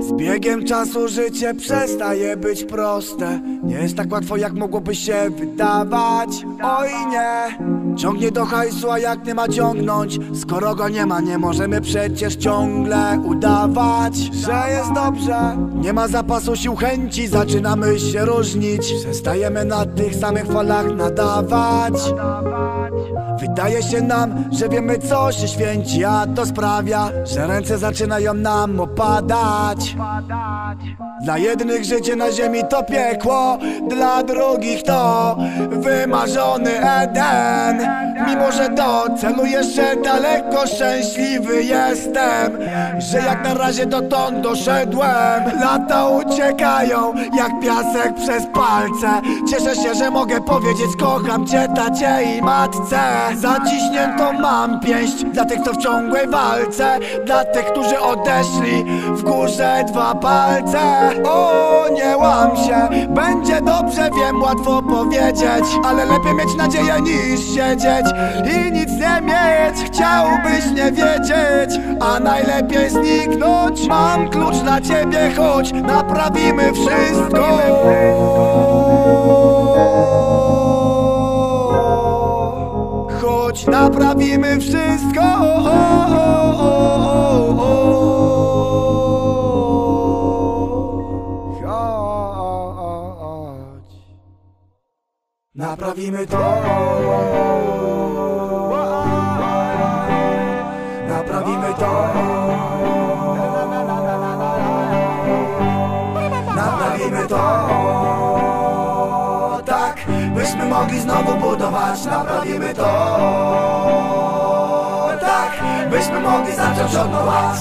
Z biegiem czasu życie przestaje być proste. Nie jest tak łatwo jak mogłoby się wydawać. Oj nie Ciągnie do hajsu, a jak nie ma ciągnąć? Skoro go nie ma, nie możemy przecież ciągle udawać Że jest dobrze. Nie ma zapasu sił chęci, zaczynamy się różnić. Przestajemy na tych samych falach nadawać. Wydaje się nam, że wiemy co się święci A to sprawia, że ręce zaczynają nam opadać. Dla jednych życie na ziemi to piekło Dla drugich to wymarzony Eden Mimo, że do celu jeszcze daleko szczęśliwy jestem Że jak na razie dotąd doszedłem. Lata uciekają jak piasek przez palce. Cieszę się, że mogę powiedzieć kocham cię tacie i matce. Zaciśniętą mam pięść dla tych co w ciągłej walce. Dla tych, którzy odeszli w górze dwa palce. O, nie łam się, będzie dobrze, wiem, łatwo powiedzieć. Ale lepiej mieć nadzieję niż i nic nie mieć. Chciałbyś nie wiedzieć, a najlepiej zniknąć. Mam klucz dla ciebie, chodź, naprawimy wszystko. Chodź, naprawimy wszystko. Chodź Naprawimy to Naprawimy to. Tak, byśmy mogli znowu budować Naprawimy to byśmy mogli zacząć od nowa.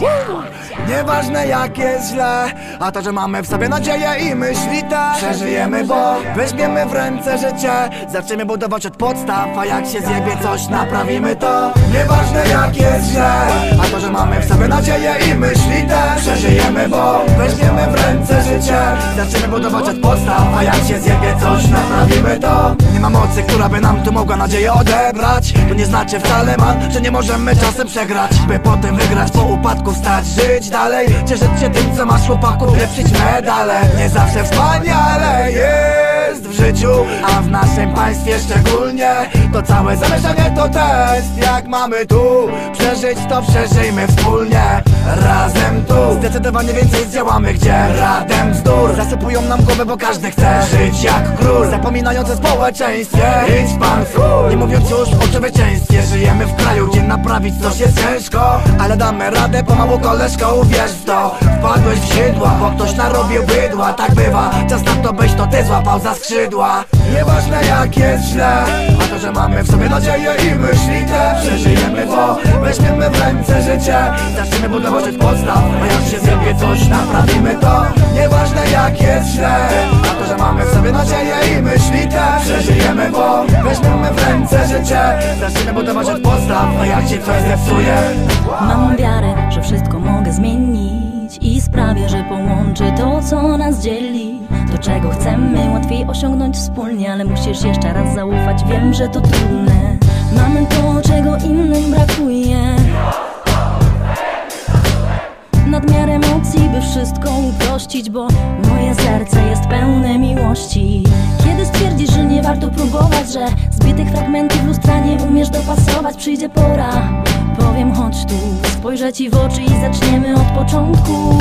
Nieważne jak jest źle A to, że mamy w sobie nadzieję i myśli te Przeżyjemy, bo weźmiemy w ręce życie. Zaczniemy budować od podstaw A jak się zjebie coś, naprawimy to. Nieważne jak jest źle A to, że mamy w sobie nadzieję i myśli te Przeżyjemy, bo weźmiemy w ręce życie. Zaczniemy budować od podstaw A jak się zjebie coś, naprawimy to. Nie ma mocy, która by nam tu mogła nadzieję odebrać. To nie znaczy wcale man, że nie możemy czasem przegrać By potem wygrać, po upadku wstać, żyć dalej Cieszyć się tym, co masz chłopaków, lepszyć medale Nie zawsze wspaniale jest w życiu A w naszym państwie szczególnie. To całe zamieszanie to test. Jak mamy tu przeżyć, to przeżyjmy wspólnie Razem tu. Zdecydowanie więcej zdziałamy, gdzie radem bzdur Zasypują nam głowę, bo każdy chce żyć jak król. Zapominając o społeczeństwie Idź pan chuj. Nie mówiąc już o człowieczeństwie Żyjemy w kraju, gdzie naprawić coś jest ciężko. Ale damy radę pomału koleżko, uwierz w to. Wpadłeś w sidła, bo ktoś narobił bydła. Tak bywa, czas na to byś to ty złapał za skrzydła. Nieważne jak jest źle że mamy w sobie nadzieję i myśli te. Przeżyjemy, bo weźmiemy w ręce życie. Zaczniemy budować od podstaw Bo jak się zrobię coś, naprawimy to. Nieważne jak jest źle A to, że mamy w sobie nadzieję i myśli te. Przeżyjemy, bo weźmiemy w ręce życie. Zaczniemy budować od podstaw A jak się coś zepsuje. Mam wiarę, że wszystko mogę zmienić I sprawię, że połączy to, co nas dzieli. To, czego chcemy, łatwiej osiągnąć wspólnie Ale musisz jeszcze raz zaufać, wiem, że to trudne. Mamy to, czego innym brakuje. Nadmiar emocji, by wszystko uprościć Bo moje serce jest pełne miłości. Kiedy stwierdzisz, że nie warto próbować Że zbitych fragmentów lustra nie umiesz dopasować Przyjdzie pora, powiem chodź tu Spojrzę ci w oczy i zaczniemy od początku.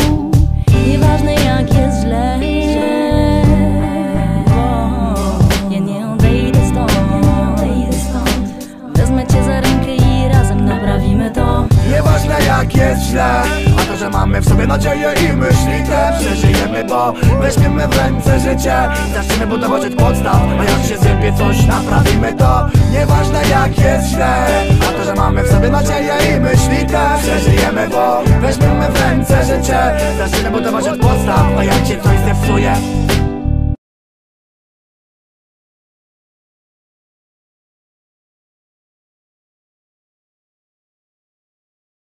Nieważne jak jest źle mamy w sobie nadzieję i myśli te. Przeżyjemy, bo weźmiemy w ręce życie. Zaczniemy budować od podstaw A jak się zjebie coś, naprawimy. To Nieważne jak jest źle. A to, że mamy w sobie nadzieję i myśli te. Przeżyjemy, bo weźmiemy w ręce życie. Zaczniemy budować od podstaw A jak się coś zepsuje